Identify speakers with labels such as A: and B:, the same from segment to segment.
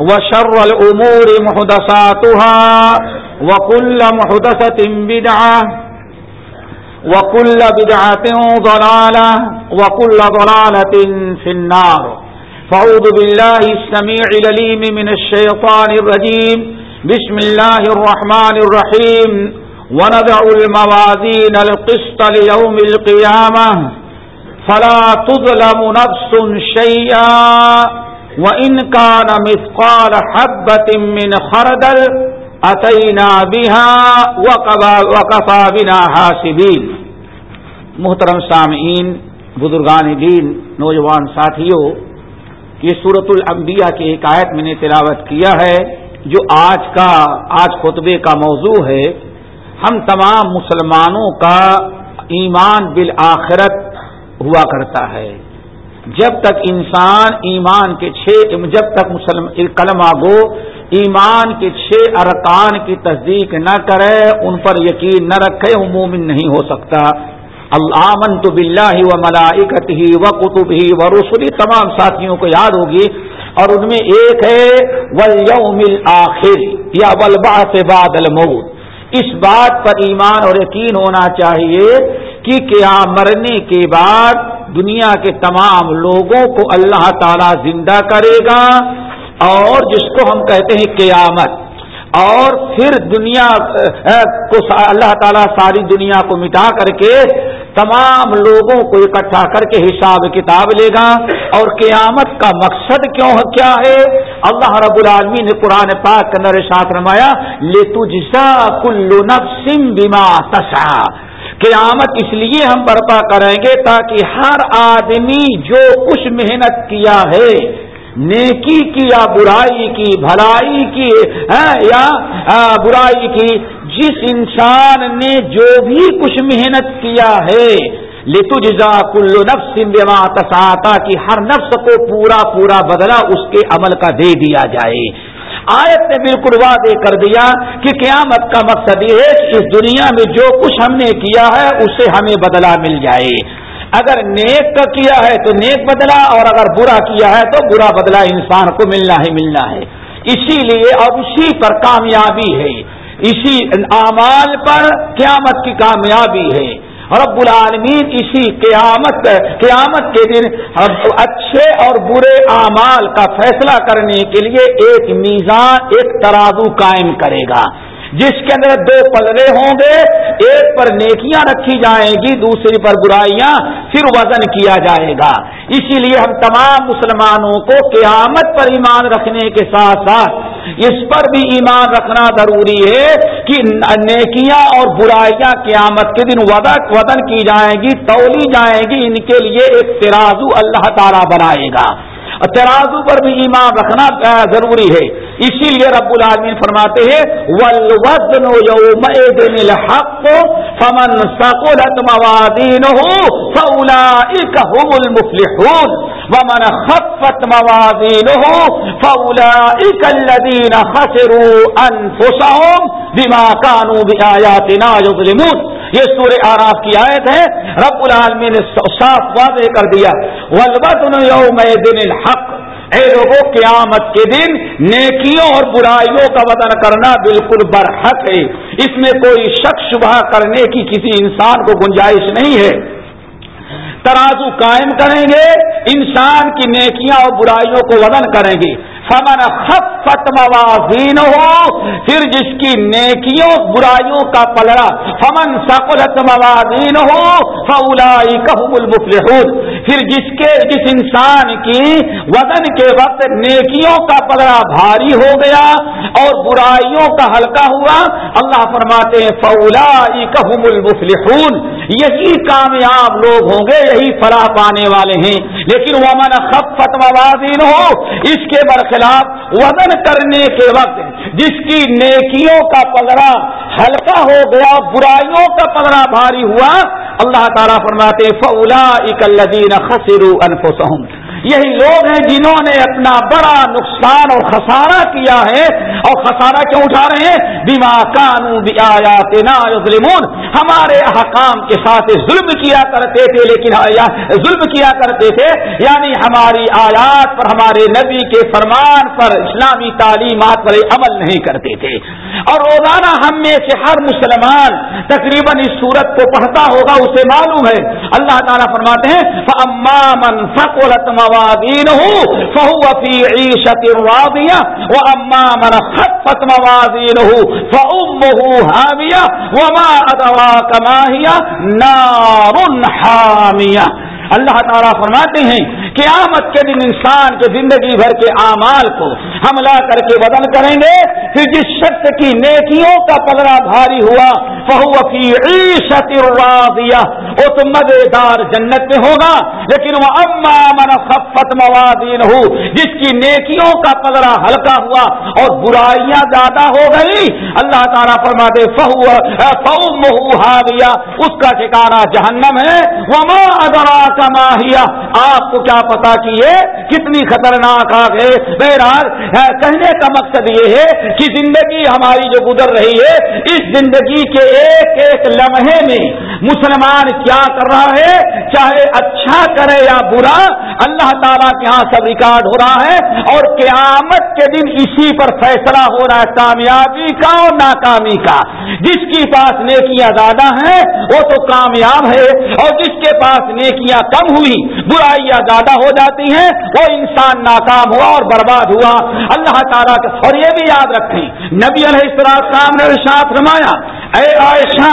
A: وشر الأمور محدثاتها وكل محدثة بدعة وكل بدعة ضلالة وكل ضلالة في النار. فعوذ بالله السميع لليم من الشيطان الرجيم. بسم الله الرحمن الرحيم. وندع الموازين القسط ليوم القيامة. فلا تظلم نفس شيئا وَإِن كَانَ مِثْقَالَ حَبَّةٍ مِّنْ خَرْدَلٍ أَتَيْنَا بِهَا وَكَفَى بِنَا حَاسِبِينَ۔ محترم سامعین، بزرگان دین، نوجوان ساتھیوں، یہ صورت الانبیاء کی ایک آیت میں نے تلاوت کیا ہے، جو آج کا آج خطبے کا موضوع ہے۔ ہم تمام مسلمانوں کا ایمان بالآخرت ہوا کرتا ہے۔ جب تک انسان ایمان کے چھ جب تک مسلم کلمہ گو ایمان کے چھ ارکان کی تصدیق نہ کرے، ان پر یقین نہ رکھے، وہ مومن نہیں ہو سکتا۔ الامن تو بلّہ و ملائکت ہی و کتب ہی و رسولی تمام ساتھیوں کو یاد ہوگی۔ اور ان میں ایک ہے ولیوم آخر یا ولبا سے باد المود اس بات پر ایمان اور یقین ہونا چاہیے کہ کیا مرنے کے بعد دنیا کے تمام لوگوں کو اللہ تعالی زندہ کرے گا اور جس کو ہم کہتے ہیں قیامت اور پھر دنیا کو اللہ تعالیٰ ساری دنیا کو مٹا کر کے تمام لوگوں کو اکٹھا کر کے حساب کتاب لے گا اور قیامت کا مقصد کیوں، کیا ہے؟ اللہ رب العالمی نے قرآن پاک کے اندر ساتھ رمایا لے تجسا کلو نفسم بیما تسا قیامت اس لیے ہم برپا کریں گے تاکہ ہر آدمی جو کچھ محنت کیا ہے، نیکی کی یا برائی کی، بھلائی کی ہاں، یا برائی کی، جس انسان نے جو بھی کچھ محنت کیا ہے لتو جزا کلو نفس بما تساتا کی ہر نفس کو پورا پورا بدلا اس کے عمل کا دے دیا جائے۔ آیت نے بالکل وعدے کر دیا کہ قیامت کا مقصد یہ ہے کہ اس دنیا میں جو کچھ ہم نے کیا ہے، اسے ہمیں بدلا مل جائے۔ اگر نیک کا کیا ہے تو نیک بدلا اور اگر برا کیا ہے تو برا بدلا انسان کو ملنا ہی ملنا ہے۔ اسی لیے اور اسی پر کامیابی ہے۔ اسی اعمال پر قیامت کی کامیابی ہے۔ رب العالمین اسی قیامت قیامت کے دن اچھے اور برے اعمال کا فیصلہ کرنے کے لیے ایک میزان، ایک ترازو قائم کرے گا۔ جس کے اندر دو پلڑے ہوں گے، ایک پر نیکیاں رکھی جائیں گی، دوسری پر برائیاں، پھر وزن کیا جائے گا۔ اسی لیے ہم تمام مسلمانوں کو قیامت پر ایمان رکھنے کے ساتھ ساتھ اس پر بھی ایمان رکھنا ضروری ہے کہ نیکیاں اور برائیاں قیامت کے دن وزن کی جائیں گی، تولی جائیں گی، ان کے لیے ایک ترازو اللہ تعالیٰ بنائے گا۔ ترازو پر بھی ایمان رکھنا ضروری ہے۔ اسی لیے رب العالمین فرماتے ہیں یوم الحق فمن ثقلت موازینه فاولئک هم المفلحون ومن خفت موازينه فأولئك الذين خسروا أنفسهم بما كانوا بآياتنا يظلمون۔ یہ سورہ آراف کی آیت ہے۔ رب العالمین نے صاف واضح کر دیا۔ ولبدن یوم دن الحق۔ اے لوگوں قیامت کے دن نیکیوں اور برائیوں کا وطن کرنا بالکل برحق ہے۔ اس میں کوئی شک شبہ کرنے کی کسی انسان کو گنجائش نہیں ہے۔ ترازو قائم کریں گے انسان کی نیکیاں اور برائیوں کو وزن کریں گے۔ فمن خفت موازین ہو پھر جس کی نیکیوں، برائیوں کا پلڑا، فمن سقلت موازین ہو فولائی کہم المفلحون۔ پھر جس کے، جس انسان کی وزن کے وقت نیکیوں کا پلڑا بھاری ہو گیا اور برائیوں کا ہلکا ہوا، اللہ فرماتے ہیں فولائی کہم المفلحون۔ یہی کامیاب لوگ ہوں گے، یہی فلاح پانے والے ہیں۔ لیکن ومن خفت موازین ہو اس کے برخلاف خلاف وزن کرنے کے وقت جس کی نیکیوں کا پگڑا ہلکا ہو گیا، برائیوں کا پگڑا بھاری ہوا، اللہ تعالیٰ فرماتے فولا اکلین خسرو انفسہم یہی لوگ ہیں جنہوں نے اپنا بڑا نقصان اور خسارہ کیا ہے اور خسارہ کیوں اٹھا رہے ہیں؟ بیما کانو ظلمون ہمارے حکام کے ساتھ ظلم کیا کرتے تھے، لیکن ظلم کیا کرتے تھے؟ یعنی ہماری آیات پر، ہمارے نبی کے فرمان پر اسلامی تعلیمات پر عمل نہیں کرتے تھے۔ اور روزانہ ہم میں سے ہر مسلمان تقریباً اس صورت کو پڑھتا ہوگا، اسے معلوم ہے۔ اللہ تعالیٰ فرماتے ہیں موازينه فهو في عيشة راضية وأما من خفت موازينه فأمه هامية وما أدراك ما هي نار حامية اللہ تعالیٰ فرماتے ہیں قیامت کے دن انسان کے زندگی بھر کے اعمال کو حملہ کر کے بدل کریں گے، پھر جس شخص کی نیکیوں کا پگڑا بھاری ہوا، فہو کی عیشت راضیہ، وہ تو مزے دار جنت میں ہوگا۔ لیکن وہ اما من خفت موادین ہو جس کی نیکیوں کا پگڑا ہلکا ہوا اور برائیاں زیادہ ہو گئی، اللہ تعالیٰ فرما دے، فہو فہو مہو اس کا ٹھکانا جہنم ہے۔ وہ ماں ماہیا آپ کو کیا پتا کہ یہ کتنی خطرناک آگ ہے؟ بہرحال کہنے کا مقصد یہ ہے کہ زندگی ہماری جو گزر رہی ہے، اس زندگی کے ایک ایک لمحے میں مسلمان کیا کر رہا ہے؟ چاہے اچھا کرے یا برا، اللہ تعالیٰ کے ہاں سب ریکارڈ ہو رہا ہے اور قیامت کے دن اسی پر فیصلہ ہو رہا ہے، کامیابی کا اور ناکامی کا۔ جس کی پاس نیکیاں زیادہ ہیں، وہ تو کامیاب ہے اور جس کے پاس نیکیاں کم ہوئی، برائیاں زیادہ ہو جاتی ہیں، وہ انسان ناکام ہوا اور برباد ہوا۔ اللہ تعالیٰ کا اور یہ بھی یاد رکھیں، نبی علیہ السلام نے ساتھ رمایا اے عائشہ،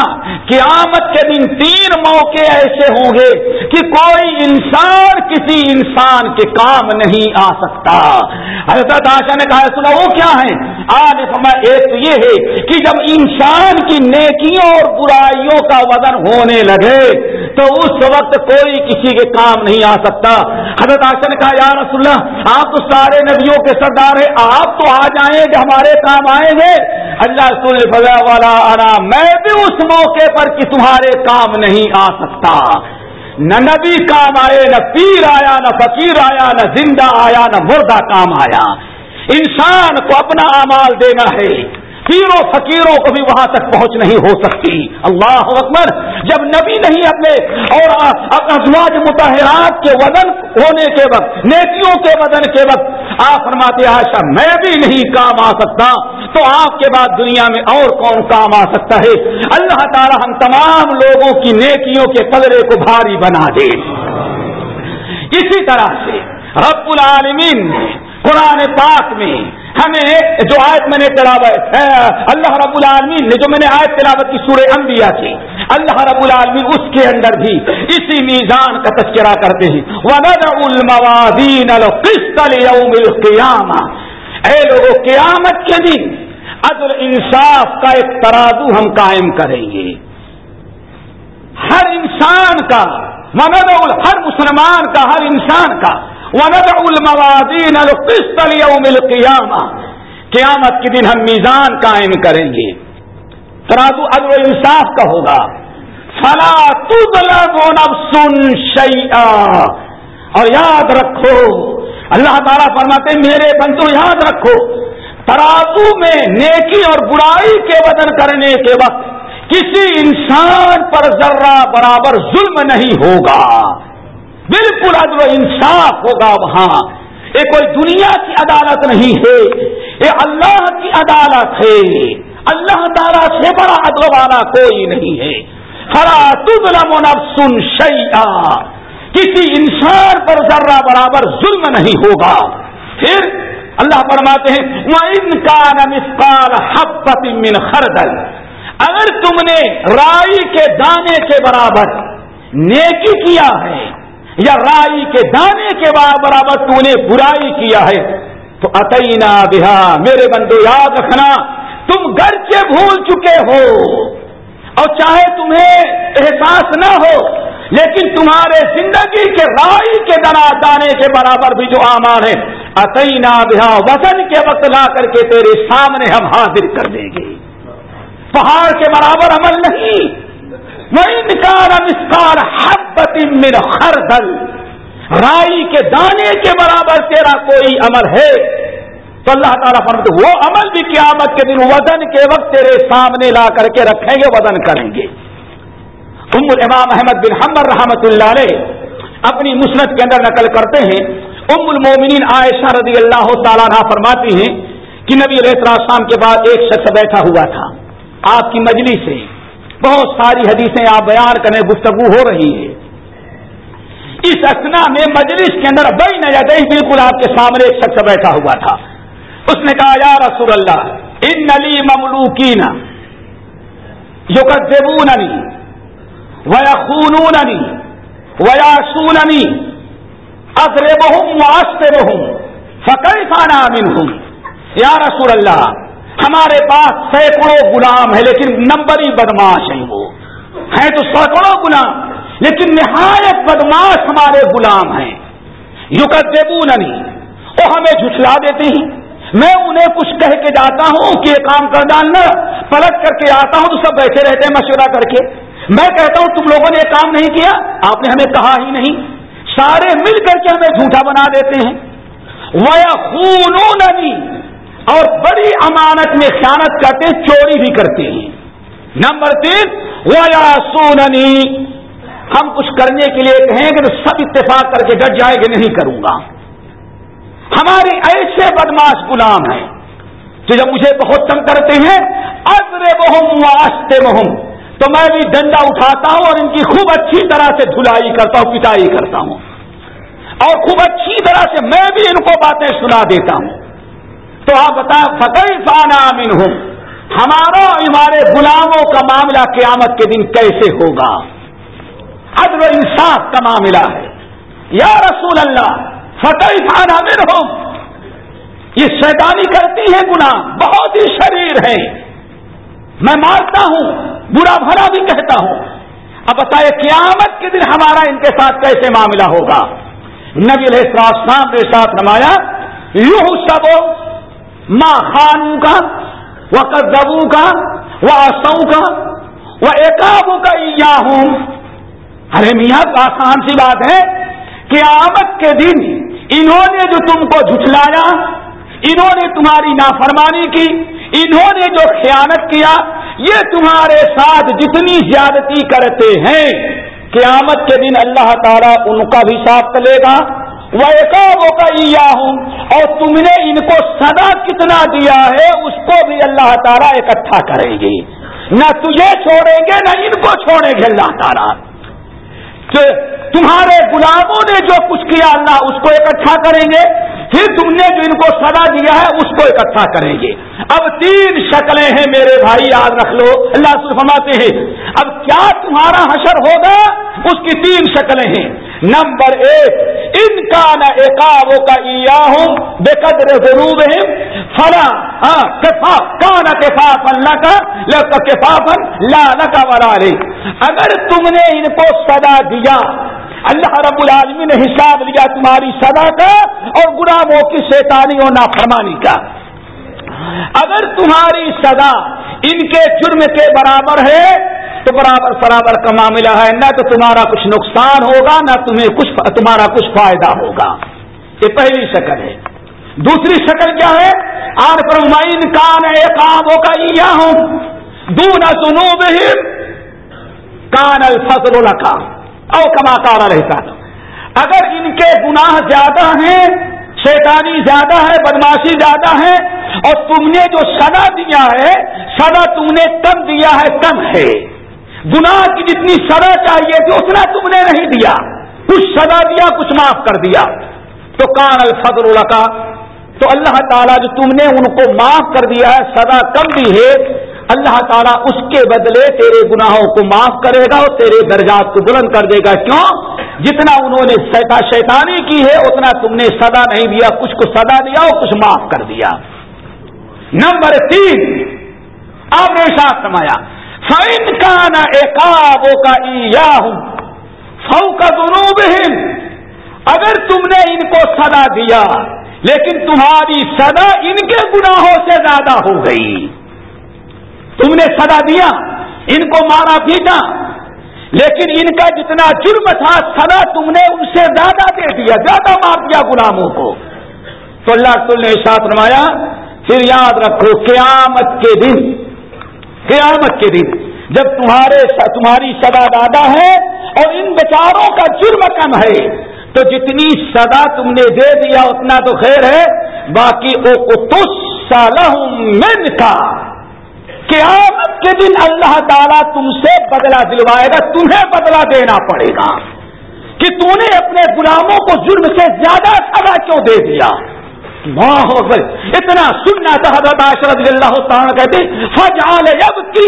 A: قیامت کے دن تین موقع ایسے ہوں گے کہ کوئی انسان کسی انسان کے کام نہیں آ سکتا۔ حضرت آشا نے کہا سنا وہ کیا ہے آج فرمایا ایک تو یہ ہے کہ جب انسان کی نیکیوں اور برائیوں کا وزن ہونے لگے، تو اس وقت کوئی کسی کے کام نہیں آ سکتا۔ حضرت آشا نے کہا، یا رسول اللہ آپ تو سارے نبیوں کے سردار ہیں، آپ تو آ جائیں گے ہمارے کام آئیں گے اللہ رسول فضا والا آرام میں بھی اس موقع پر کہ تمہارے کام نہیں آ سکتا۔ نہ نبی کام آئے، نہ پیر آیا، نہ فقیر آیا، نہ زندہ آیا، نہ مردہ کام آیا۔ انسان کو اپنا امال دینا ہے۔ پیروں فقیروں کو بھی وہاں تک پہنچ نہیں ہو سکتی۔ اللہ اکبر، جب نبی نہیں اپنے اور ازواج متحرات کے وزن ہونے کے وقت، نیکیوں کے وزن کے وقت، آپ فرماتے آشا میں بھی نہیں کام آ سکتا۔ تو آپ کے بعد دنیا میں اور کون کام آ سکتا ہے؟ اللہ تعالی ہم تمام لوگوں کی نیکیوں کے پلڑے کو بھاری بنا دے۔ اسی طرح سے رب العالمین قرآن پاک میں ہمیں جو آیت میں نے تلاوت اللہ رب العالمین نے جو میں نے آیت تلاوت کی سورہ انبیاء کی، اللہ رب العالمین اس کے اندر بھی اسی میزان کا تذکرہ کرتے ہیں۔ الموازین ليوم القيامه اے لوگوں قیامت کے دن عدل انصاف کا ایک ترازو ہم قائم کریں گے۔ ہر انسان کا مدد ہر مسلمان کا، ہر انسان کا۔ وندع الموازین القسط لیوم القیامہ۔ قیامت کے دن ہم میزان قائم کریں گے۔ ترازو عدل و انصاف کا ہوگا۔ فلا تظلم نفس شیئا۔ اور یاد رکھو، اللہ تعالیٰ فرماتے میرے بندو، یاد رکھو، ترازو میں نیکی اور برائی کے وزن کرنے کے وقت کسی انسان پر ذرہ برابر ظلم نہیں ہوگا۔ بالکل عدل و انصاف ہوگا وہاں۔ یہ کوئی دنیا کی عدالت نہیں ہے یہ اللہ کی عدالت ہے۔ اللہ تعالیٰ سے بڑا عدل والا کوئی نہیں ہے۔ فرا تظلم نفس کسی انسان پر ذرہ برابر ظلم نہیں ہوگا۔ پھر اللہ فرماتے ہیں وہ ان کا حبت من خردل۔ اگر تم نے رائی کے دانے کے برابر نیکی کیا ہے یا رائی کے دانے کے برابر تو نے برائی کیا ہے، تو اتینا بہا، میرے بندو، یاد رکھنا، تم گھر سے بھول چکے ہو۔ اور چاہے تمہیں احساس نہ ہو، لیکن تمہارے زندگی کے رائی کے دنا، دانے کے برابر بھی جو آمار ہے اتینا بہا وزن کے وقت لا کر کے تیرے سامنے ہم حاضر کر دیں گے۔ پہاڑ کے برابر عمل نہیں وہ انکار مسکار حبت من خردل۔ رائی کے دانے کے برابر تیرا کوئی عمل ہے۔ تو اللہ تعالیٰ فرمتے وہ عمل بھی قیامت کے دن وزن کے وقت تیرے سامنے لا کر کے رکھیں گے، وزن کریں گے۔ ام الامام احمد بن حمر رحمت اللہ علیہ اپنی مسنت کے اندر نقل کرتے ہیں۔ ام المومنین عائشہ رضی اللہ تعالیٰ فرماتی ہیں کہ نبی علیہ السلام کے بعد ایک شخص بیٹھا ہوا تھا۔ آپ کی مجلی سے بہت ساری حدیثیں آپ بیان کرنے گفتگو ہو رہی ہے اس اسنا میں مجلس کے اندر بئی نہ بالکل آپ کے سامنے ایک شخص بیٹھا ہوا تھا۔ اس نے کہا، یا رسول اللہ ان نلی مملو کی نا یو نی ویا خون ویا سوننی اصر بہم واسطے بہم فکر خانہ ہوں یا رسول اللہ ہمارے پاس سینکڑوں غلام ہے لیکن نمبری بدماش ہیں وہ۔ ہیں تو سینکڑوں غلام، لیکن نہایت بدماش ہمارے غلام ہیں۔ یو کرتے وہ ہمیں جھٹلا دیتے ہیں۔ میں انہیں کچھ کہہ کے جاتا ہوں کہ یہ کام کر ڈالنا، پلٹ کر کے آتا ہوں تو سب بیٹھے رہتے ہیں مشورہ کر کے۔ میں کہتا ہوں تم لوگوں نے یہ کام نہیں کیا، آپ نے ہمیں کہا ہی نہیں۔ سارے مل کر کے ہمیں جھوٹا بنا دیتے ہیں۔ وہ خون اور بڑی امانت میں خیانت کرتے چوری بھی کرتے ہیں۔ نمبر تین ویا سوننی ہم کچھ کرنے کے لیے کہیں گے تو سب اتفاق کر کے ڈٹ جائے گے، نہیں کروں گا۔ ہمارے ایسے بدماش غلام ہیں جو جب مجھے بہت تنگ کرتے ہیں ازر بہم واسطے بہم تو میں بھی ڈنڈا اٹھاتا ہوں اور ان کی خوب اچھی طرح سے دھلائی کرتا ہوں، پٹائی کرتا ہوں۔ اور خوب اچھی طرح سے میں بھی ان کو باتیں سنا دیتا ہوں۔ تو آپ بتائیں فقی فانا امین ہوں ہمارا ہمارے غلاموں کا معاملہ قیامت کے دن کیسے ہوگا؟ عدل و انصاف کا معاملہ ہے۔ یا رسول اللہ فقی فانا امین ہوں یہ شیطانی کرتی ہے گناہ، بہت ہی شریر ہے میں مارتا ہوں، برا بھرا بھی کہتا ہوں۔ اب بتائے قیامت کے دن ہمارا ان کے ساتھ کیسے معاملہ ہوگا؟ نبی علیہ السلام کے ساتھ نمایا یوں سب ماں خانو کا وہ کدبو کا وہ آسو کا وہ ایکابو کا یا ہوں ارے میاں آسان سی بات ہے کہ آمد کے دن انہوں نے جو تم کو جھٹلایا، انہوں نے تمہاری نافرمانی کی، انہوں نے جو خیانت کیا، یہ تمہارے ساتھ جتنی زیادتی کرتے ہیں، قیامت کے دن اللہ تعالیٰ ان کا بھی ساتھ لے گا۔ وہ کا ہوں اور تم نے ان کو سدا کتنا دیا ہے اس کو بھی اللہ تعالیٰ اکٹھا کریں گے۔ نہ تجھے چھوڑیں گے، نہ ان کو چھوڑیں گے اللہ تعالیٰ۔ تمہارے غلاموں نے جو کچھ کیا اللہ، اس کو اکٹھا کریں گے۔ پھر تم نے جو ان کو سزا دیا ہے، اس کو اکٹھا کریں گے۔ اب تین شکلیں ہیں میرے بھائی، یاد رکھ لو۔ اللہ فرماتے ہیں، اب کیا تمہارا حشر ہوگا؟ اس کی تین شکلیں ہیں۔ نمبر ایک، ان کا نہ ایکاو کا ہوں بے قدر ضرور ہے فلا ہاں کان کفاف اللہ کا کفافن لا کا برا اگر تم نے ان کو سدا دیا، اللہ رب العالمین نے حساب لیا تمہاری سدا کا اور غلاموں کی شیطانی اور نافرمانی کا۔ اگر تمہاری سدا ان کے جرم کے برابر ہے برابر برابر کا معاملہ ہے، نہ تو تمہارا کچھ نقصان ہوگا، نہ تمہیں کچھ تمہارا کچھ فائدہ ہوگا۔ یہ پہلی شکل ہے۔ دوسری شکل کیا ہے؟ آر پر کان ہے کام ہوگا یہ ہوں دون سنو کان الفصل کا او کما کارا رہتا اگر ان کے گناہ زیادہ ہیں، شیطانی زیادہ ہے بدماشی زیادہ ہے، اور تم نے جو سدا دیا ہے سدا تم نے کم دیا ہے کم ہے۔ گناہ کی جتنی سدا چاہیے تھی اتنا تم نے نہیں دیا۔ کچھ سدا دیا، کچھ معاف کر دیا۔ تو کان الفضل کا تو اللہ تعالیٰ جو تم نے ان کو معاف کر دیا ہے سدا کم دی ہے، اللہ تعالیٰ اس کے بدلے تیرے گناہوں کو معاف کرے گا اور تیرے درجات کو بلند کر دے گا۔ کیوں؟ جتنا انہوں نے شیطانی کی ہے، اتنا تم نے سدا نہیں دیا، کچھ کو سدا دیا اور کچھ معاف کر دیا۔ نمبر تین آپ نے ساتھ سمایا۔ فائن کا نا ایکابوں کا ہوں فو کا دونوں اگر تم نے ان کو سدا دیا، لیکن تمہاری سدا ان کے گناہوں سے زیادہ ہو گئی۔ تم نے سدا دیا، ان کو مارا پیٹا لیکن ان کا جتنا جرم تھا سدا تم نے ان سے زیادہ دے دیا، زیادہ مار دیا غلاموں کو۔ تو اللہ تل نے ساتھ روایا پھر یاد رکھو، قیامت کے دن، قیامت کے دن جب تمہارے تمہاری سدا دادا ہے اور ان بیچاروں کا جرم کم ہے، تو جتنی سدا تم نے دے دیا اتنا تو خیر ہے، باقی او من کا۔ قیامت کے دن اللہ تعالیٰ تم سے بدلہ دلوائے گا، تمہیں بدلہ دینا پڑے گا۔ کہ تم نے اپنے غلاموں کو جرم سے زیادہ سزا کیوں دے دیا؟ اتنا سننا تھا حضرت رضی اللہ تعالیٰ کہتے فجال اب کی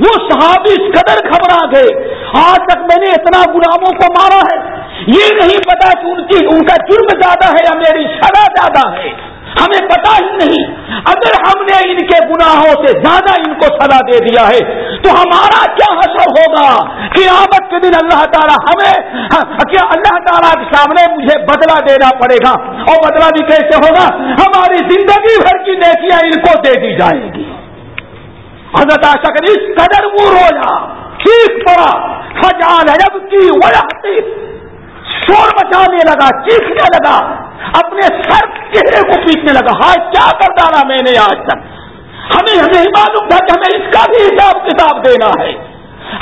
A: وہ صحابی اس قدر گھبرا گئے، آج تک میں نے اتنا غلاموں کو مارا ہے، یہ نہیں پتا کہ ان کی ان کا جرم زیادہ ہے یا میری سزا زیادہ ہے۔ ہمیں پتا ہی نہیں۔ اگر ہم نے ان کے گناہوں سے زیادہ ان کو سزا دے دیا ہے، تو ہمارا کیا حسر ہوگا؟ کہ کے دن اللہ تعالیٰ ہمیں کیا اللہ تعالیٰ کے سامنے مجھے بدلہ دینا پڑے گا۔ اور بدلہ بھی کیسے ہوگا؟ ہماری زندگی بھر کی نیکیاں ان کو دے دی جائیں گی۔ حضرت کر اس قدر وہ روزہ ٹھیک پڑا فجال اب کی وجہ شور مچانے لگا، چیخنے لگا۔ اپنے سر چہرے کو پیٹنے لگا۔ ہائے، کیا کر ڈالا میں نے آج تک؟ ہمیں ہمیں معلوم تھا کہ ہمیں اس کا بھی حساب کتاب دینا ہے۔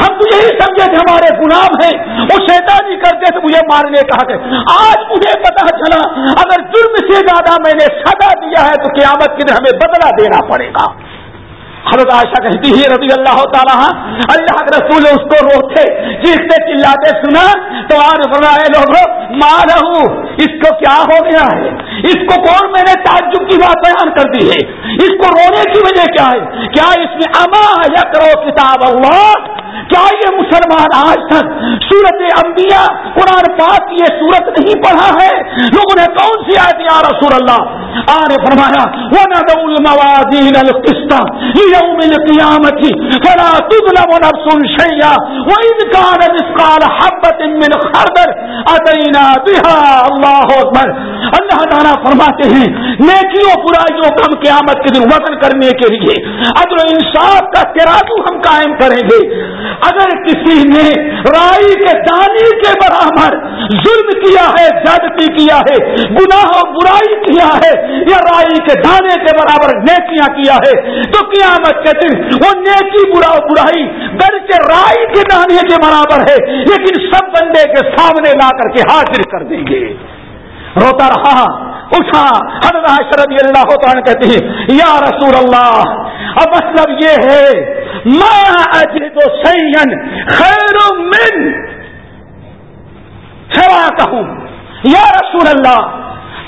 A: ہم تو یہی سمجھے کہ ہمارے غلام ہیں۔ وہ شیطانی کرتے تو مجھے مارنے کہا کہ آج مجھے پتا چلا، اگر ظلم سے زیادہ میں نے سدا دیا ہے، تو قیامت کے دن ہمیں بدلہ دینا پڑے گا۔ حضرت عائشہ کہتی ہے رضی اللہ تعالیٰ اللہ کے رسول اس کو روکتے چیختے چلاتے سنا، تو آج بنا لوگ رہو اس کو کیا ہو گیا ہے؟ اس کو کون میں نے تعجب کی بات بیان کر دی ہے؟ اس کو رونے کی وجہ کیا ہے؟ کیا اس میں اما یا کرو کتاب اللہ؟ کیا یہ مسلمان آج تک سورت انبیاء قرآن پاک یہ سورت نہیں پڑھا ہے؟ لوگوں نے کون سی آئے یا رسول اللہ؟ آنے فرمایا وہ نہ الموازین القسط يوم القيامة فلا تظلم نفس شيئا وإن كان مثقال حبة من خردل أتينا بها الله أكبر۔ اللہ تعالیٰ فرماتے ہیں، نیکیوں برائیوں کا ہم قیامت کے دن وزن کرنے کے لیے عدل و انصاف کا ترازو ہم قائم کریں گے۔ اگر کسی نے رائی کے دانی کے برابر ظلم کیا ہے، زیادتی کیا ہے، گناہ و برائی کیا ہے، یا رائی کے دانے کے برابر نیکیاں کیا ہے، تو قیامت کے دن وہ نیکی برا برائی در کے رائی کے دانے کے برابر ہے، لیکن سب بندے کے سامنے لا کر کے حاضر کر دیں گے۔ روتا رہا۔ اٹھا، حضرت رضی اللہ تعالیٰ کہتے ہیں، یا رسول اللہ، اب مطلب یہ ہے میں اجد سین خیر من سوا کہوں یا رسول اللہ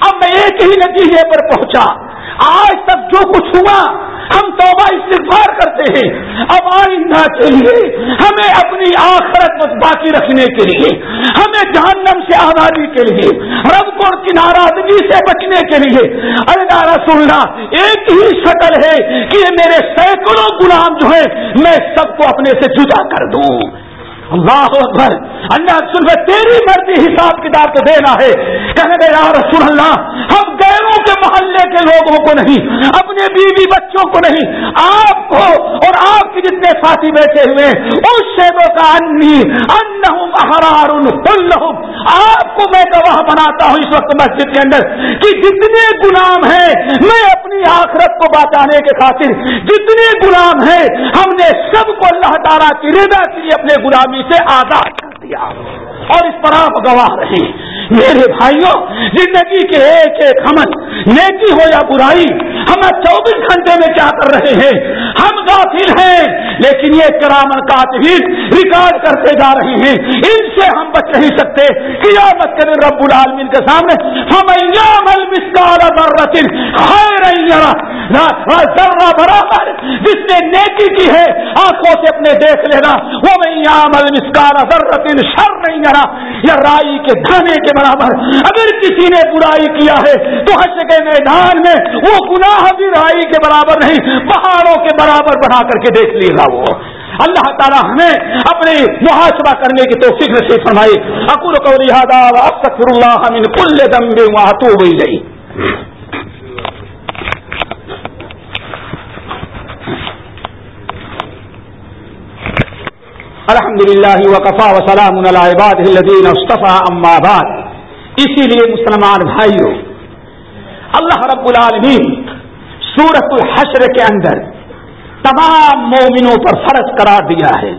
A: اب میں ایک ہی نتیجے پر پہنچا۔ آج تک جو کچھ ہوا، ہم توبہ استغفار کرتے ہیں۔ اب آئندہ کے لیے ہمیں اپنی آخرت باقی رکھنے کے لیے، ہمیں جہنم سے آزادی کے لیے، رب کو کی ناراضگی سے بچنے کے لیے۔ ارے سننا ایک ہی شکل ہے کہ یہ میرے سینکڑوں غلام جو ہے میں سب کو اپنے سے جدا کر دوں۔ اللہ اکبر، اللہ سن تیری مرضی حساب کتاب تو دینا ہے۔ کہنے گے یا رسول اللہ، ہم غیروں کے محلے کے لوگوں کو نہیں، اپنے بیوی بچوں کو نہیں، آپ کو اور آپ کے جتنے ساتھی بیٹھے ہوئے اس شیبوں کا انی آپ کو میں گواہ بناتا ہوں اس وقت مسجد کے اندر کہ جتنے غلام ہیں، میں اپنی آخرت کو بچانے کے خاطر جتنے غلام ہیں، ہم نے سب کو اللہ تعالیٰ کی رضا کے لیے اپنے غلامی سے آزاد کر دیا اور اس پر آپ گواہ رہے میرے بھائیوں، زندگی کے ایک ایک ہمن نیکی ہو یا برائی، ہم چوبیس گھنٹے میں کیا کر رہے ہیں؟ ہم غافل ہیں، لیکن یہ کرامن کاتبین ریکارڈ کرتے جا رہے ہیں۔ ان سے ہم بچ نہیں سکتے۔ قیامت کے رب العالمین کے سامنے ہم ذرہ برابر جس نے نیکی کی ہے، آنکھوں سے اپنے دیکھ لینا۔ وہ میں مسکار ذرتن شر نہیں یا رائی کے دھانے کے برابر اگر کسی نے برائی کیا ہے تو حش کے میدان میں وہ گناہ بھی رائی کے برابر نہیں، پہاڑوں کے برابر بنا کر کے دیکھ لیے گا وہ۔ اللہ تعالیٰ ہمیں اپنے محاسبہ کرنے کی تو فکر سے فرمائی اکر کو لہٰذا اللہ کل دم بے تو ہوئی گئی الحمد للہ وقفا وسلام الدین مصطفیٰ اما اسی لیے مسلمان بھائیوں اللہ رب العالمین سورت الحشر کے اندر تمام مومنوں پر فرض قرار دیا ہے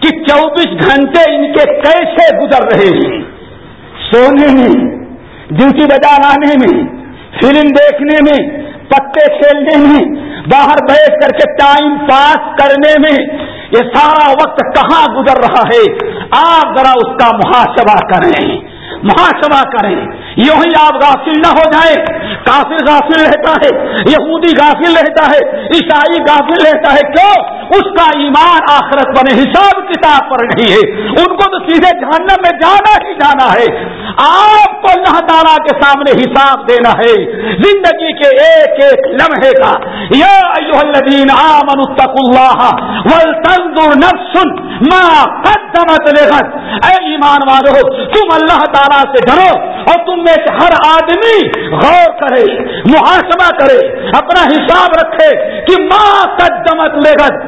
A: کہ چوبیس گھنٹے ان کے کیسے گزر رہے ہیں۔ سونے میں ڈیوٹی بجا لانے میں، فلم دیکھنے میں، پتے کھیلنے میں، باہر بیٹھ کر کے ٹائم پاس کرنے میں، یہ سارا وقت کہاں گزر رہا ہے؟ آپ ذرا اس کا محاسبہ کریں۔ محاسبہ کریں۔ یوں ہی آپ غافل نہ ہو جائیں۔ کافر غافل رہتا ہے، یہودی غافل رہتا ہے، عیسائی غافل رہتا ہے۔ کیوں؟ اس کا ایمان آخرت بنے، حساب کتاب پر نہیں ہے۔ ان کو تو سیدھے جہنم میں جانا ہی جانا ہے۔ آپ کو اللہ تعالیٰ کے سامنے حساب دینا ہے۔ زندگی کے ایک ایک لمحے کا۔ یا الذین آمنوا اتقوا اللہ ولتنظر نفس ما قدمت لغد۔ اے ایمان والو، تم اللہ تعالیٰ سے ڈرو۔ اور تم میں سے ہر آدمی غور کرے، محاسبہ کرے، اپنا حساب رکھے کہ ماں قدمت لغد۔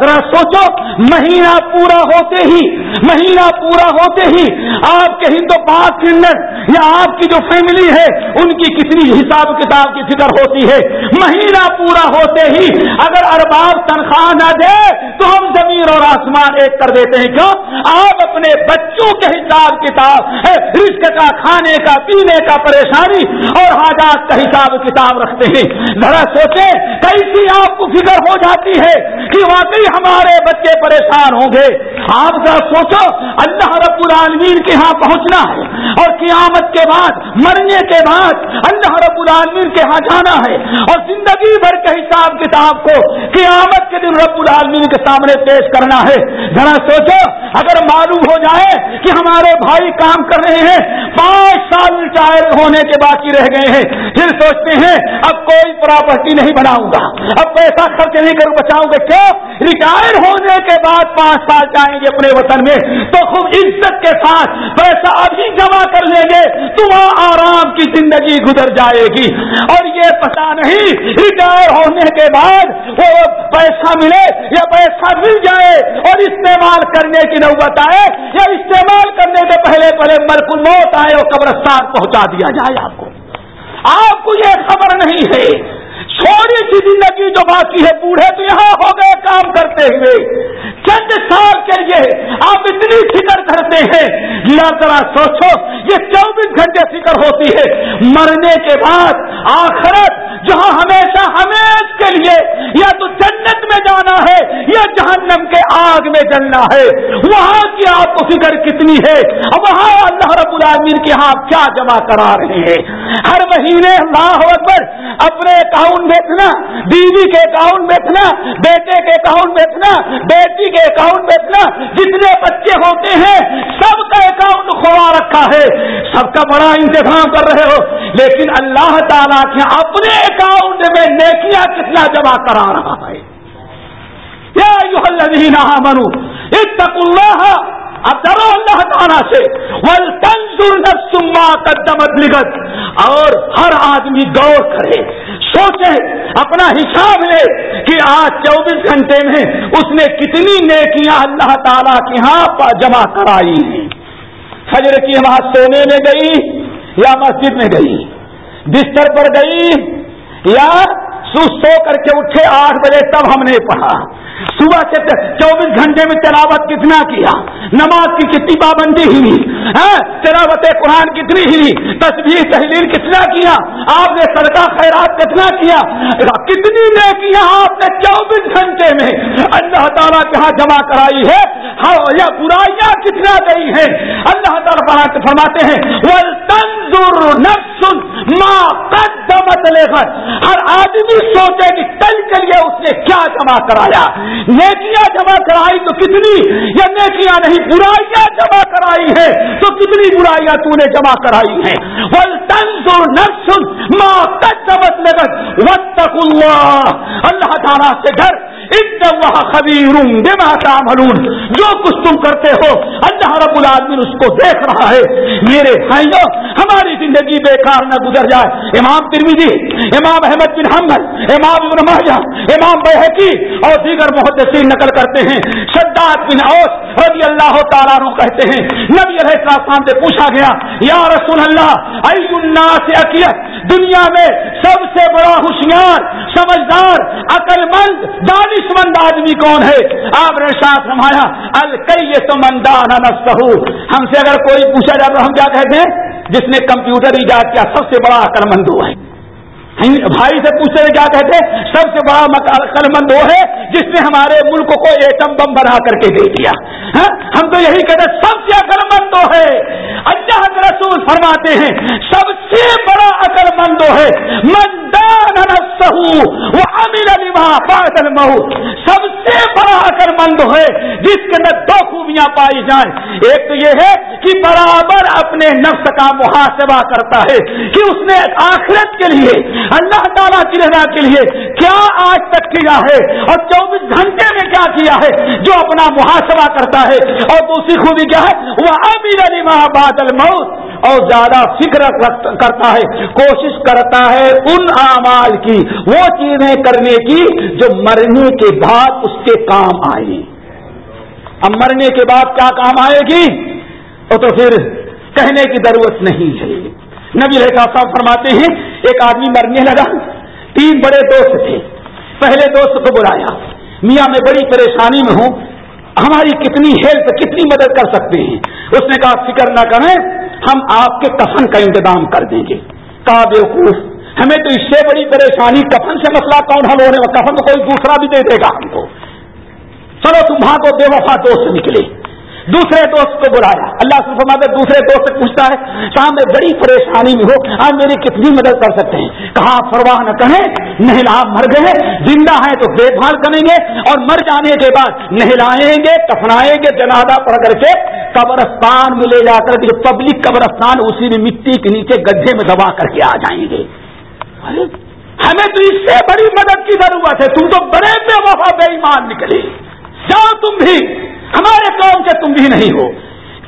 A: ذرا سوچو، مہینہ پورا ہوتے ہی، مہینہ پورا ہوتے ہی آپ کے ہندو پانچ منٹ یا آپ کی جو فیملی ہے، ان کی کتنی حساب کتاب کی فکر ہوتی ہے؟ مہینہ پورا ہوتے ہی اگر ارباب تنخواہ نہ دے تو ہم زمین اور آسمان ایک کر دیتے ہیں۔ کیوں؟ آپ اپنے بچوں کے حساب کتاب رشک کا کھانا کھانے کا، پینے کا پریشانی اور حاجات کا حساب کتاب رکھتے ہیں۔ ذرا سوچیں، کیسی آپ کو فکر ہو جاتی ہے کہ واقعی ہمارے بچے پریشان ہوں گے؟ آپ ذرا سوچو، اللہ رب العالمین کے ہاں پہنچنا ہے اور قیامت کے بعد، مرنے کے بعد اللہ رب العالمین کے ہاں جانا ہے اور زندگی بھر کے حساب کتاب کو قیامت کے دن رب العالمین کے سامنے پیش کرنا ہے۔ ذرا سوچو، اگر معلوم ہو جائے کہ ہمارے بھائی کام کر رہے ہیں پانچ سال ریٹائر ہونے کے باقی رہ گئے ہیں۔ پھر سوچتے ہیں، اب کوئی پراپرٹی نہیں بناؤں گا۔ اب پیسہ خرچ نہیں کروں بچاؤں گا کیا؟ ریٹائر ہونے کے بعد پانچ سال جائیں گے اپنے وطن میں۔ تو خوب عزت کے ساتھ پیسہ ابھی جمع کر لیں گے۔ تو وہاں آرام کی زندگی گزر جائے گی۔ اور یہ پتا نہیں ریٹائر ہونے کے بعد وہ پیسہ ملے یا پیسہ مل جائے اور استعمال کرنے کی نوبت آئے یا استعمال کرنے سے پہلے پہلے مرکل موت آئے اور قبرستان پہنچا دیا جائے آپ کو۔ آپ کو یہ خبر نہیں ہے۔ تھوڑی سی زندگی جو باقی ہے بوڑھے تو یہاں ہو گئے کام کرتے ہوئے۔ چند سال کے لیے آپ اتنی فکر کرتے ہیں۔ ذرا سوچو، یہ چوبیس گھنٹے فکر ہوتی ہے۔ مرنے کے بعد آخرت جہاں ہمیشہ ہمیش کے لیے یا تو جنت میں جانا ہے یا جہنم کے آگ میں جلنا ہے۔ وہاں کی آپ کو فکر کتنی ہے؟ وہاں اللہ رب العالمین کے ہاں کیا جمع کرا رہے ہیں؟ ہر مہینے اللہ اکبر اپنے اکاؤنٹ بیچنا بیوی کے اکاؤنٹ بیچنا بیٹے کے اکاؤنٹ بیچنا بیٹی کے اکاؤنٹ بیچنا جتنے بچے ہوتے ہیں، سب کا اکاؤنٹ کھوا رکھا ہے۔ سب کا بڑا انتظام کر رہے ہو۔ لیکن اللہ تعالیٰ کے ہاں اپنے اکاؤنٹ میں نیکیاں کتنا جمع کرا رہا ہے؟ منو اللہ اب ڈرو اللہ تعالیٰ سے قدمت لگت اور ہر آدمی غور کرے، سوچے، اپنا حساب لے کہ آج چوبیس گھنٹے میں اس نے کتنی نیکیاں اللہ تعالی کی ہاں جمع کرائی ہیں۔ فجر کی وہاں سونے میں گئی یا مسجد میں گئی؟ بستر پر گئی یا سو کر کے اٹھے آٹھ بجے تب ہم نے پڑھا؟ صبح سے چوبیس گھنٹے میں تلاوت کتنا کیا؟ نماز کی کتنی پابندی ہوئی؟ تلاوت قرآن کتنی ہوئی تصویر تحریر کتنا کیا؟ آپ نے سڑکا خیرات کتنا کیا؟ کتنی نے کیا آپ نے چوبیس گھنٹے میں اللہ تعالیٰ کے ہاں جمع کرائی ہے؟ ہاں یا برائیاں کتنا گئی ہیں؟ اللہ تعالیٰ فرماتے ہیں وہ تنظر نفس ماں قدمت لے کر ہر آدمی سوچے کہ کل کے لیے اس نے کیا جمع کرایا؟ نیکیاں جمع کرائی تو کتنی؟ یا نیکیاں نہیں، برائیاں جمع کرائی ہے تو کتنی برائیاں تو نے جمع کرائی ہیں؟ نفس ما قدمت لگت وتق اللہ اللہ تعالیٰ سے ڈر خبیر جو کچھ تم کرتے ہو، اللہ رب العالمین اس کو دیکھ رہا ہے۔ میرے بھائیوں، ہماری زندگی بیکار نہ گزر جائے۔ امام ترمیدی امام احمد بن حمد امام ابن ماجہ، امام بحقی اور دیگر محدثین نقل کرتے ہیں۔ شداد بن اوس رضی اللہ تعالیٰ عنہ کہتے ہیں، نبی علیہ السلام سے پوچھا گیا، یا رسول اللہ ای الناس اکیت دنیا میں سب سے بڑا ہوشیار، سمجھدار عقل مند دانش مند آدمی کون ہے؟ آپ نے ساتھ رمایا الکئی تو مندان ہم سے اگر کوئی پوچھا جائے تو ہم کیا کہتے ہیں؟ جس نے کمپیوٹر ایجاد کیا، سب سے بڑا عقل مند ہوا ہے۔ بھائی سے پوچھتے ہیں، کیا کہتے سب سے بڑا عقل مند وہ ہے جس نے ہمارے ملک کو ایٹم بم بنا کر کے دے دیا۔ ہاں؟ ہم تو یہی کہتے سب سے عقل مند تو ہے۔ اللہ رسول فرماتے ہیں، سب سے بڑا عقل مند ہے۔ مندان وہ امیر علی مہو سب سے بڑا عقل مند ہے جس کے اندر دو خوبیاں پائی جائیں۔ ایک تو یہ ہے کہ برابر اپنے نفس کا محاسبہ کرتا ہے کہ اس نے آخرت کے لیے اللہ تعالیٰ کی رضا کے لیے کیا آج تک کیا ہے اور چوبیس گھنٹے میں کیا کیا ہے جو اپنا محاسبہ کرتا ہے اور دوسری خوبی کیا ہے؟ وہ امیر علی بادل موت اور زیادہ فکر کرتا ہے، کوشش کرتا ہے ان اعمال کی، وہ چیزیں کرنے کی جو مرنے کے بعد اس کے کام آئے اب مرنے کے بعد کیا کام آئے گی؟ تو پھر کہنے کی ضرورت نہیں ہے۔ نبی صاحب فرماتے ہیں، ایک آدمی مرنے لگا۔ تین بڑے دوست تھے۔ پہلے دوست کو بلایا۔ میاں، میں بڑی پریشانی میں ہوں۔ ہماری کتنی ہیلپ کتنی مدد کر سکتے ہیں؟ اس نے کہا، فکر نہ کریں، ہم آپ کے کفن کا انتظام کر دیں گے۔ کہا، بیوقوف، ہمیں تو اس سے بڑی پریشانی، کفن سے مسئلہ کون حل ہونے کفن تو کوئی دوسرا بھی دے دے گا ہم کو۔ چلو تمہاں کو بے وفا دوست نکلے۔ دوسرے دوست کو بلایا اللہ سے فرماتے دوسرے دوست سے پوچھتا ہے، شام میں بڑی پریشانی میں ہو آپ میری کتنی مدد کر سکتے ہیں؟ کہاں پرواہ نہ کہیں نہلا مر گئے، زندہ ہیں تو دیکھ بھال کریں گے اور مر جانے کے بعد نہلائیں گے کفنائیں گے، جنازہ پڑھ کر کے قبرستان میں لے جا کر کے پبلک قبرستان اسی میں مٹی کے نیچے گڈھے میں دبا کر کے آ جائیں گے۔ ہمیں تو اس سے بڑی مدد کی ضرورت ہے۔ تم تو بڑے بے وفا، بے ایمان نکلے۔ جاؤ تم بھی۔ ہمارے قوم کے تم بھی نہیں ہو۔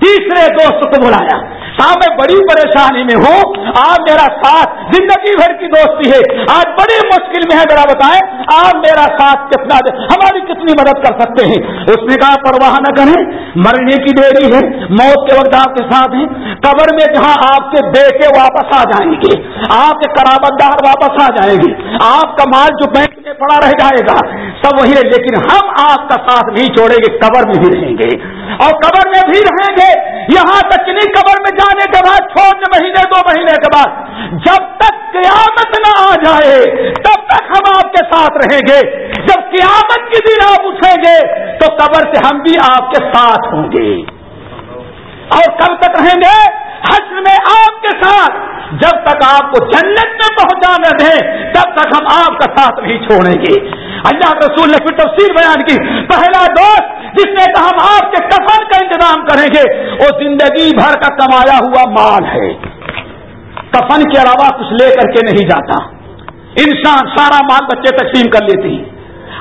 A: تیسرے دوست کو بلایا۔ ہاں، میں بڑی پریشانی میں ہوں۔ آپ میرا ساتھ زندگی بھر کی دوستی ہے۔ آج بڑی مشکل میں ہے، ذرا بتائیں۔ آپ میرا ساتھ کتنا دے، ہماری کتنی مدد کر سکتے ہیں؟ اس نے کہا، پرواہ نہ کریں۔ مرنے کی دیری ہے، موت کے وقت آپ کے ساتھ ہیں۔ قبر میں جہاں آپ کے بیٹے واپس آ جائیں گے، آپ کے قرابت دار واپس آ جائیں گے۔ آپ کا مال جو بینک میں پڑا رہ جائے گا، سب وہی ہے، لیکن ہم آپ کا ساتھ نہیں چھوڑیں گے، قبر میں بھی رہیں گے۔ اور قبر میں بھی رہیں گے۔ یہاں تک نہیں، قبر میں جانے کے بعد چھوٹے مہینے، دو مہینے کے بعد، جب تک قیامت نہ آ جائے، تب تک ہم آپ کے ساتھ رہیں گے۔ جب قیامت کی دن آپ اٹھیں گے، تو قبر سے ہم بھی آپ کے ساتھ ہوں گے۔ اور کب تک رہیں گے حسن میں آپ کے ساتھ۔ جب تک آپ کو جنت میں پہنچانا دیں، تب تک ہم آپ کا ساتھ نہیں چھوڑیں گے۔ اللہ رسول نے پھر تفصیل بیان کی۔ پہلا دوست جس نے کہا ہم آپ کے کفن کا انتظام کریں گے، وہ زندگی بھر کا کمایا ہوا مال ہے۔ کفن کے علاوہ کچھ لے کر کے نہیں جاتا۔ انسان سارا مال بچے تقسیم کر لیتی۔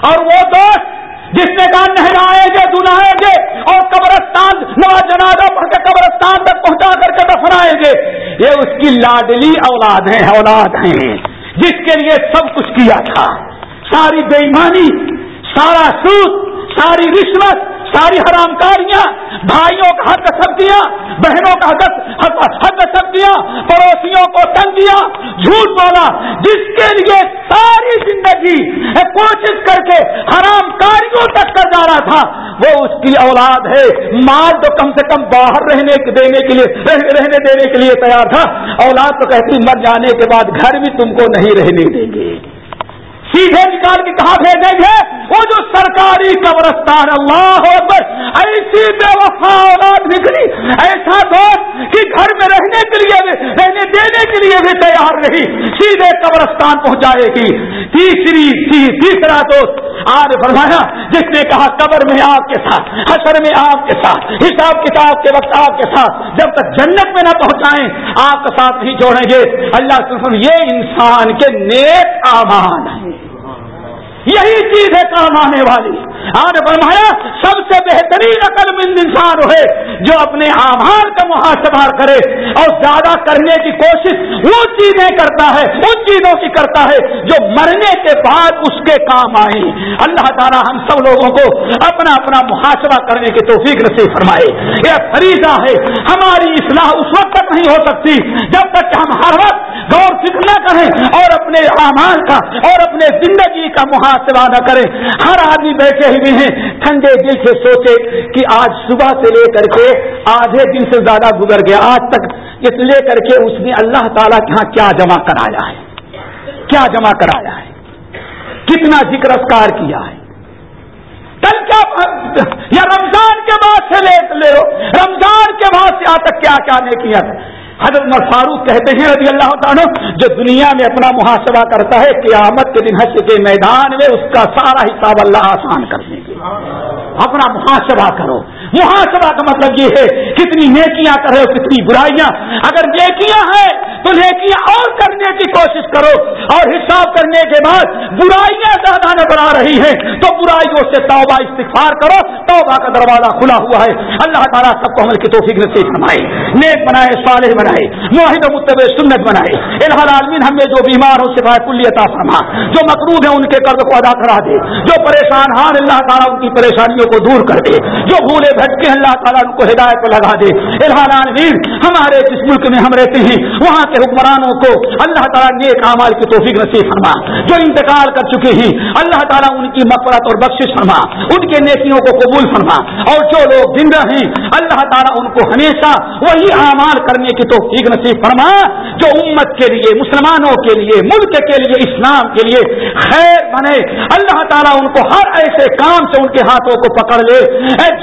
A: اور وہ دوست جس نے کہا نہلائیں گے دلائیں گے اور قبرستان نوا جنازہ پڑھ کے قبرستان تک پہنچا کر کے دفنائیں گے۔ یہ اس کی لاڈلی اولاد ہیں اولاد ہیں۔ جس کے لیے سب کچھ کیا تھا۔ ساری بےمانی سارا سود، ساری رشوت، ساری حرام کاریاں بھائیوں کا حق سب دیا، بہنوں کا حق سب دیا، پڑوسیوں کو تنگ دیا جھوٹ بولا، جس کے لیے ساری زندگی کوشش کر کے حرام کاریوں تک کر جا رہا تھا، وہ اس کی اولاد ہے، مال تو کم سے کم باہر رہنے دینے کے لیے رہنے دینے کے لیے تیار تھا۔ اولاد تو کہتی مر جانے کے بعد گھر بھی تم کو نہیں رہنے دیں گے۔ جی سیدھے نکال کے کہاں بھیجیں گے، وہ جو سرکاری قبرستان، اللہ اکبر، ایسی بے وفا اولاد نکلی، ایسا دوست کہ گھر میں رہنے کے لیے رہنے دینے کے لیے بھی تیار رہی سیدھے قبرستان پہنچائے گی۔ تیسری تیسرا دوست، آج فرمایا، جس نے کہا، قبر میں آپ کے ساتھ، حشر میں آپ کے ساتھ، حساب کتاب کے وقت آپ کے ساتھ، جب تک جنت میں نہ پہنچائیں، آپ کا ساتھ نہیں جوڑیں گے۔ اللہ یہ انسان کے نیک آمان ہیں۔ یہی چیز ہے کام آنے والی۔ آج فرمایا، سب سے بہترین عقل مند انسان ہوئے جو اپنے آمار کا محاسبہ کرے اور زیادہ کرنے کی کوشش وہ چیزیں کرتا ہے، ان چیزوں کی کرتا ہے جو مرنے کے بعد اس کے کام آئیں۔ اللہ تعالیٰ ہم سب لوگوں کو اپنا اپنا محاسبہ کرنے کی توفیق نصیب فرمائے۔ یہ فریضہ ہے، ہماری اصلاح اس وقت تک نہیں ہو سکتی جب تک کہ ہم ہر وقت غور فکر نہ کریں اور اپنے اعمال کا اور اپنے زندگی کا محاسبہ نہ کریں ہر آدمی بیٹھے ہوئے ہیں۔ ٹھنڈے دل سے سوچے کہ آج صبح سے لے کر کے آدھے دن سے زیادہ گزر گیا۔ آج تک اس لے کر کے اس نے اللہ تعالیٰ کے ہاں کیا جمع کرایا ہے؟ کیا جمع کرایا ہے؟ کتنا ذکر اسکار کیا ہے؟ کل کیا یا رمضان کے بعد سے لے لے لو۔ رمضان کے بعد سے آج تک کیا کیا نے کیا حضرت عمر فاروق کہتے ہیں رضی اللہ تعالیٰ جو دنیا میں اپنا محاسبہ کرتا ہے، قیامت کے دن حج کے میدان میں اس کا سارا حساب اللہ آسان کر دیں گے اپنا محاسبہ کرو۔ محاسبہ کا مطلب یہ ہے کتنی نیکیاں کرو کتنی برائیاں۔ اگر نیکیاں ہیں تو نیکیاں اور کرنے کی کوشش کرو۔ اور حساب کرنے کے بعد برائیاں زیادہ نظر آ رہی ہیں تو برائیوں سے توبہ استغفار کرو۔ توبہ کا دروازہ کھلا ہوا ہے۔ اللہ تعالیٰ سب کو عمل کی توفیق نصیب فرمائے۔ نیک بنائے، صالح بنائے۔ معاہد متب سنت بنائے۔ الحال عالمین ہم جو بیمار ہو سفا کلی عطا فرما۔ جو مقروض ہیں ان کے قرض کو ادا کرا دے۔ جو پریشان ہار اللہ تعالیٰ ان کی پریشانیوں کو دور کر دے، جو بھولے بھٹکے اللہ تعالیٰ ان کو ہدایت کو لگا دے۔ الحال عالمین ہمارے جس ملک میں ہم رہتے ہیں، وہاں کے حکمرانوں کو اللہ تعالیٰ نیک اعمال کی توفیق نصیب فرما۔ جو انتقال کر چکے ہیں، اللہ تعالیٰ ان کی مفرت اور بخشش فرما۔ ان کے نیکیوں کو قبول فرما۔ اور جو لوگ زندہ ہیں، اللہ تعالیٰ ان کو ہمیشہ وہی اعمال کرنے کی توفیق نصیب فرما، جو امت کے لیے، مسلمانوں کے لیے، ملک کے لیے، اسلام کے لیے خیر بنے۔ اللہ تعالیٰ ان کو ہر ایسے کام سے ان کے ہاتھوں کو پکڑ لے۔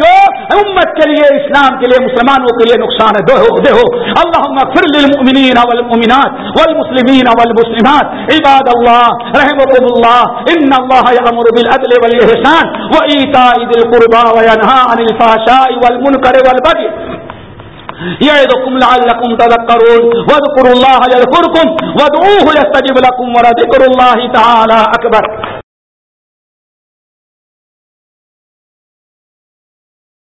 A: جو امت کے لیے، اسلام کے لیے، مسلمانوں کے لیے نقصان دے ہو اللہ فر للمؤمنین والمؤمنات والمسلمین والمسلمات۔ عباد اللہ رحمكم اللہ۔ ان اللہ یامر بالعدل والاحسان وایتاء ذی القربى وینھا عن الفحشاء والمنکر والبغي يعظكم لعلكم تذكرون واذكروا الله يذكركم وادعوه يستجب لكم ولذكر الله تعالى أكبر